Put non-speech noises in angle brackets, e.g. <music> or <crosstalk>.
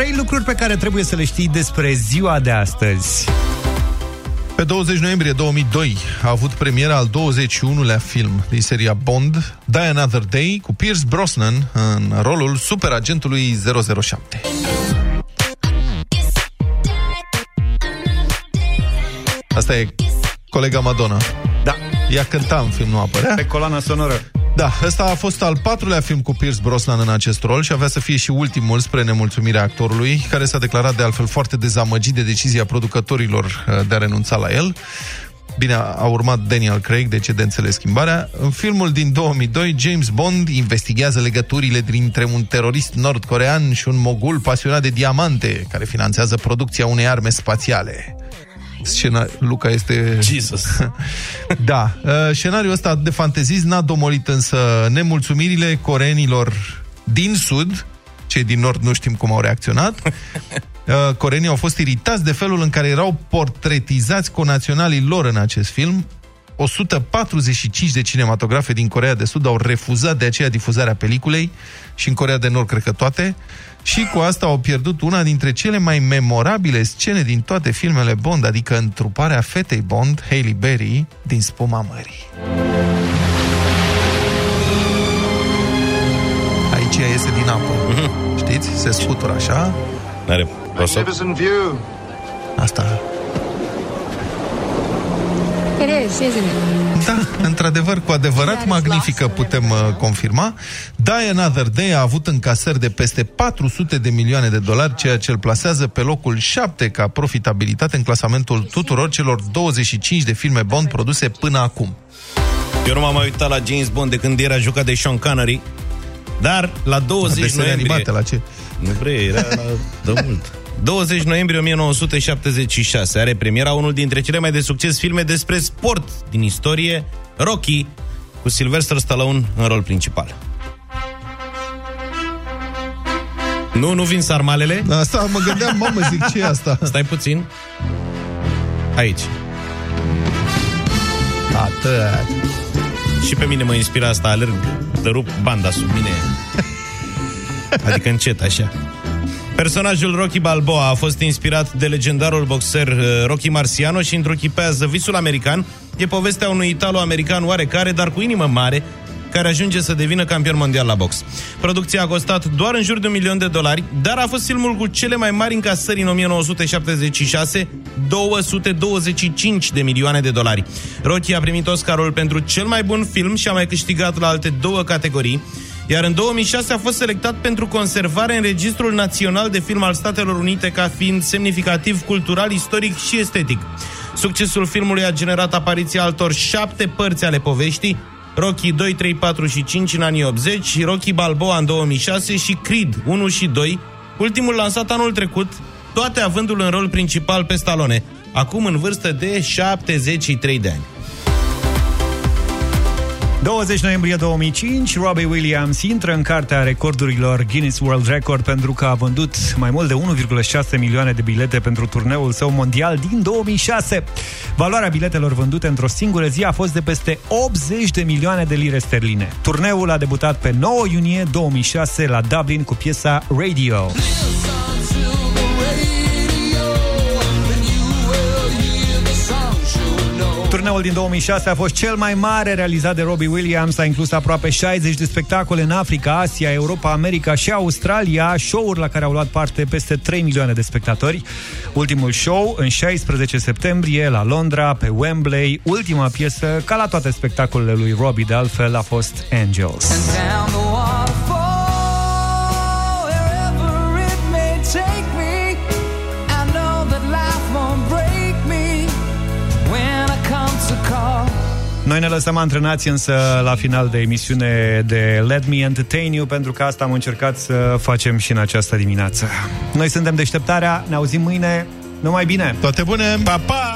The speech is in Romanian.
trei lucruri pe care trebuie să le știi despre ziua de astăzi. Pe 20 noiembrie 2002 a avut premiera al 21-lea film din seria Bond, Die Another Day, cu Pierce Brosnan în rolul superagentului 007. Asta e colega Madonna. Da. Ea cânta în film, nu apărea. Pe coloana sonoră. Da, ăsta a fost al patrulea film cu Pierce Brosnan în acest rol și avea să fie și ultimul spre nemulțumirea actorului, care s-a declarat de altfel foarte dezamăgit de decizia producătorilor uh, de a renunța la el. Bine, a urmat Daniel Craig, decedențele schimbarea. În filmul din 2002, James Bond investigează legăturile dintre un terorist nord-corean și un mogul pasionat de diamante, care finanțează producția unei arme spațiale. Scena... Luca este... Jesus. <laughs> da. Uh, scenariul ăsta de fantezist n-a domolit însă nemulțumirile coreenilor din sud, cei din nord nu știm cum au reacționat. <laughs> Uh, coreenii au fost iritați de felul în care erau portretizați conaționalii lor în acest film. 145 de cinematografe din Corea de Sud au refuzat de aceea difuzarea peliculei și în Corea de Nord cred că toate și cu asta au pierdut una dintre cele mai memorabile scene din toate filmele Bond, adică întruparea fetei Bond, Hailey Berry, din Spuma Mării. Aici ea iese din apă. Mm-hmm. Știți? Se scutură așa. Are Magnificent view. Asta. Da, într-adevăr, cu adevărat magnifică, putem uh, confirma. Die Another Day a avut încasări de peste 400 de milioane de dolari, ceea ce îl plasează pe locul 7 ca profitabilitate în clasamentul tuturor celor 25 de filme Bond produse până acum. Eu nu m-am mai uitat la James Bond de când era jucat de Sean Connery, dar la 20 Desene noiembrie... animate, la ce? Nu prea, era la de mult. 20 noiembrie 1976 are premiera unul dintre cele mai de succes filme despre sport din istorie, Rocky, cu Sylvester Stallone în rol principal. Nu, nu vin sarmalele? Asta mă gândeam, mamă, zic, ce e asta? Stai puțin. Aici. Atât. Și pe mine mă inspira asta, alerg, rup banda sub mine. Adică încet, așa. Personajul Rocky Balboa a fost inspirat de legendarul boxer uh, Rocky Marciano și întruchipează visul american. E povestea unui italo-american oarecare, dar cu inimă mare, care ajunge să devină campion mondial la box. Producția a costat doar în jur de un milion de dolari, dar a fost filmul cu cele mai mari încasări în 1976, 225 de milioane de dolari. Rocky a primit Oscarul pentru cel mai bun film și a mai câștigat la alte două categorii, iar în 2006 a fost selectat pentru conservare în Registrul Național de Film al Statelor Unite ca fiind semnificativ cultural, istoric și estetic. Succesul filmului a generat apariția altor șapte părți ale poveștii, Rocky 2, 3, 4 și 5 în anii 80, Rocky Balboa în 2006 și Creed 1 și 2, ultimul lansat anul trecut, toate avându-l în rol principal pe Stallone, acum în vârstă de 73 de ani. 20 noiembrie 2005, Robbie Williams intră în cartea recordurilor Guinness World Record pentru că a vândut mai mult de 1,6 milioane de bilete pentru turneul său mondial din 2006. Valoarea biletelor vândute într-o singură zi a fost de peste 80 de milioane de lire sterline. Turneul a debutat pe 9 iunie 2006 la Dublin cu piesa Radio. Turneul din 2006 a fost cel mai mare realizat de Robbie Williams, a inclus aproape 60 de spectacole în Africa, Asia, Europa, America și Australia, show-uri la care au luat parte peste 3 milioane de spectatori. Ultimul show în 16 septembrie la Londra, pe Wembley. Ultima piesă, ca la toate spectacolele lui Robbie de altfel, a fost Angels. down the waterfall, Noi ne lăsăm antrenați însă la final de emisiune de Let Me Entertain You pentru că asta am încercat să facem și în această dimineață. Noi suntem deșteptarea, ne auzim mâine, numai bine! Toate bune! Pa, pa!